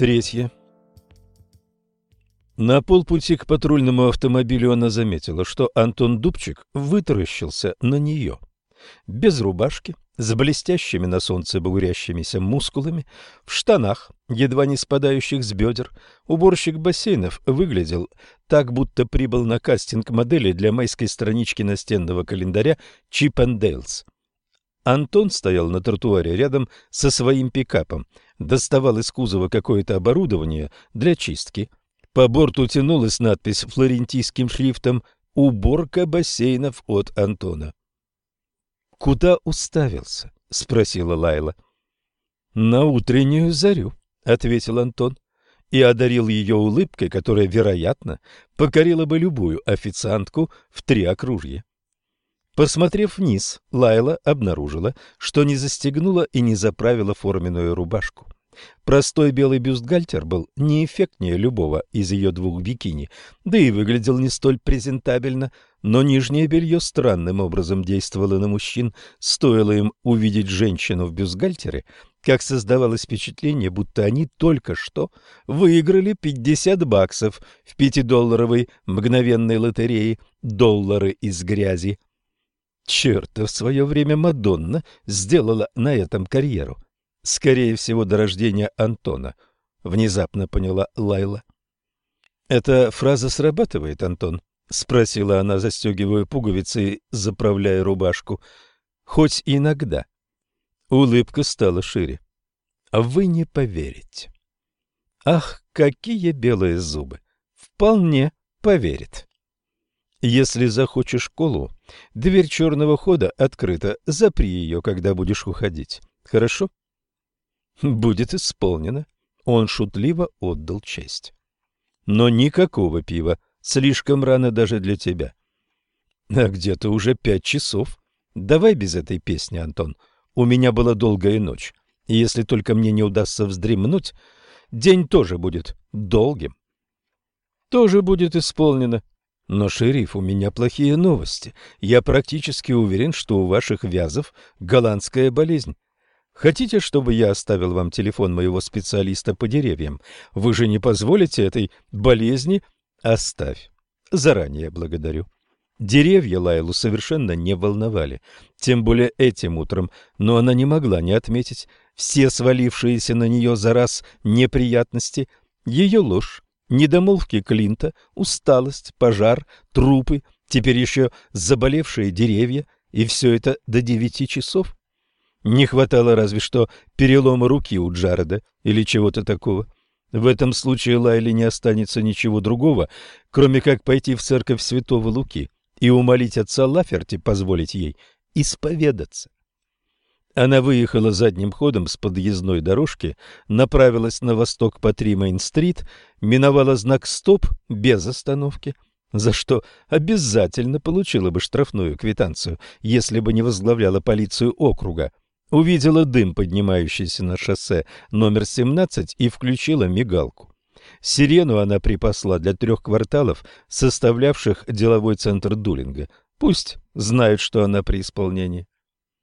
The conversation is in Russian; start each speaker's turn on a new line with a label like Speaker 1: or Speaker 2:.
Speaker 1: Третье. На полпути к патрульному автомобилю она заметила, что Антон Дубчик вытаращился на нее. Без рубашки, с блестящими на солнце бугрящимися мускулами, в штанах, едва не спадающих с бедер, уборщик бассейнов выглядел так, будто прибыл на кастинг модели для майской странички настенного календаря «Чип энд Дейлс». Антон стоял на тротуаре рядом со своим пикапом, доставал из кузова какое-то оборудование для чистки. По борту тянулась надпись флорентийским шрифтом «Уборка бассейнов от Антона». «Куда уставился?» — спросила Лайла. «На утреннюю зарю», — ответил Антон и одарил ее улыбкой, которая, вероятно, покорила бы любую официантку в три окружья. Посмотрев вниз, Лайла обнаружила, что не застегнула и не заправила форменную рубашку. Простой белый бюстгальтер был не эффектнее любого из ее двух бикини, да и выглядел не столь презентабельно, но нижнее белье странным образом действовало на мужчин, стоило им увидеть женщину в бюстгальтере, как создавалось впечатление, будто они только что выиграли 50 баксов в пятидолларовой мгновенной лотерее «Доллары из грязи». Черт, в свое время Мадонна сделала на этом карьеру. Скорее всего, до рождения Антона, внезапно поняла Лайла. Эта фраза срабатывает, Антон, спросила она, застегивая пуговицы и заправляя рубашку. Хоть иногда. Улыбка стала шире. Вы не поверите. Ах, какие белые зубы! Вполне поверит. Если захочешь школу, дверь черного хода открыта, запри ее, когда будешь уходить. Хорошо? Будет исполнено. Он шутливо отдал честь. Но никакого пива. Слишком рано даже для тебя. А где-то уже пять часов. Давай без этой песни, Антон. У меня была долгая ночь. И если только мне не удастся вздремнуть, день тоже будет долгим. Тоже будет исполнено. Но, шериф, у меня плохие новости. Я практически уверен, что у ваших вязов голландская болезнь. Хотите, чтобы я оставил вам телефон моего специалиста по деревьям? Вы же не позволите этой болезни? Оставь. Заранее благодарю. Деревья Лайлу совершенно не волновали, тем более этим утром, но она не могла не отметить все свалившиеся на нее за раз неприятности, ее ложь, недомолвки Клинта, усталость, пожар, трупы, теперь еще заболевшие деревья, и все это до девяти часов. Не хватало разве что перелома руки у Джареда или чего-то такого. В этом случае Лайле не останется ничего другого, кроме как пойти в церковь святого Луки и умолить отца Лаферти позволить ей исповедаться. Она выехала задним ходом с подъездной дорожки, направилась на восток по Тримейн-стрит, миновала знак «Стоп» без остановки, за что обязательно получила бы штрафную квитанцию, если бы не возглавляла полицию округа, увидела дым, поднимающийся на шоссе номер 17, и включила мигалку. Сирену она припасла для трех кварталов, составлявших деловой центр Дулинга. Пусть знают, что она при исполнении.